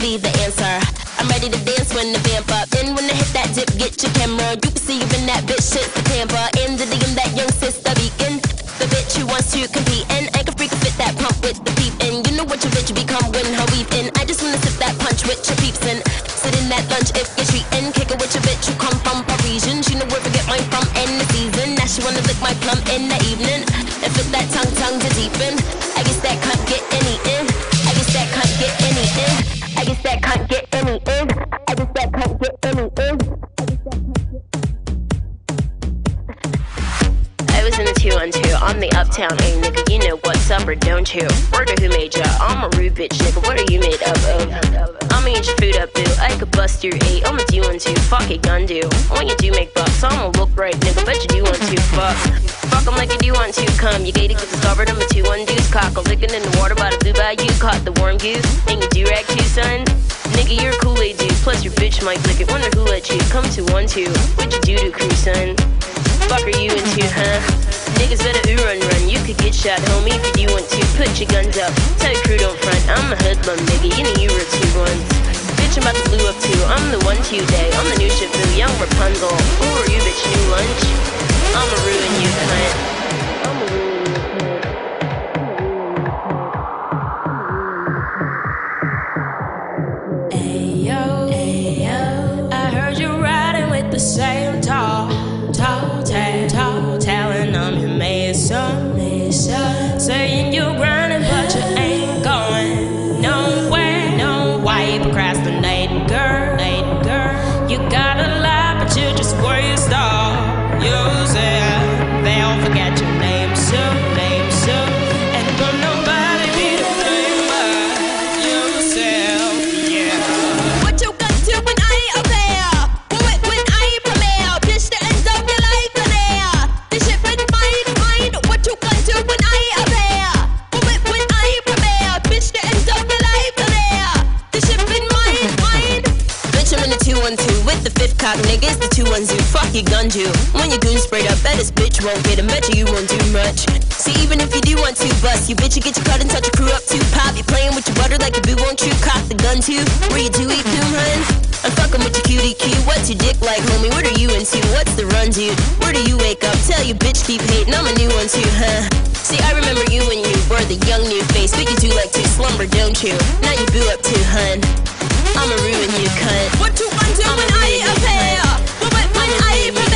Be the answer. I'm ready to dance when the vamp up. Then when I hit that dip, get your camera. You can see you in that bitch, shit's the tamper. And the DM that young sister beacon. The bitch who wants to compete. And I can freak fit that pump with the peep. And you know what your bitch become when her in. I just wanna sip that punch with your peeps and sit in that lunch if you're treating. Kick it with your bitch who come from Parisian. She know where to get mine from in the season. Now she wanna lick my plum in the evening. And fit that tongue, tongue to deepen. In the 212, I'm the uptown A nigga, you know what's up or don't you? Word who made ya? I'm a rude bitch nigga, what are you made up of? Oh? I'ma eat your food up, boo. I could bust your eight, I'ma do one two, fuck it, gun do. When you do make bucks, I'ma look right, nigga, bet you do want to, fuck. Fuck 'em like you do want to, come. You gated, get discovered, I'm a two one deuce, cock. A licking in the water by the blue bayou, caught the warm goose. And you do rag too, son? Nigga, you're a Kool-Aid dude, plus your bitch might lick it. Wonder who let you come to one two. What you do to crew, son? Fuck are you into, huh? Niggas better ooh run run. You could get shot, homie, if you want to. Put your guns up. Tell your crew don't front. I'm a hoodlum, nigga. You know you were two ones. Bitch, I'm about to blue up too. I'm the one today. I'm the new Shifu, young Rapunzel. Who are you, mason. The fifth cock, niggas. The 212, fuck your gun, you. When your goon sprayed up, bet this bitch won't get a Bet you, you won't do much. See, even if you do want to bust, you bitch, you get your cut and touch your crew up too. Pop, you playing with your butter like a boo, won't you? Cock the gun too. Where you do eat coon, hun? I'm fucking with your cutie Q. What's your dick like, homie? What are you into? What's the run, dude? Where do you wake up? Tell your bitch keep hating. I'm a new one too, huh? See, I remember you when you were the young new face, but you do like to slumber, don't you? Now you boo up too, hun. I'ma ruin you, cut. What do I do when I appear? What, when, when I appear?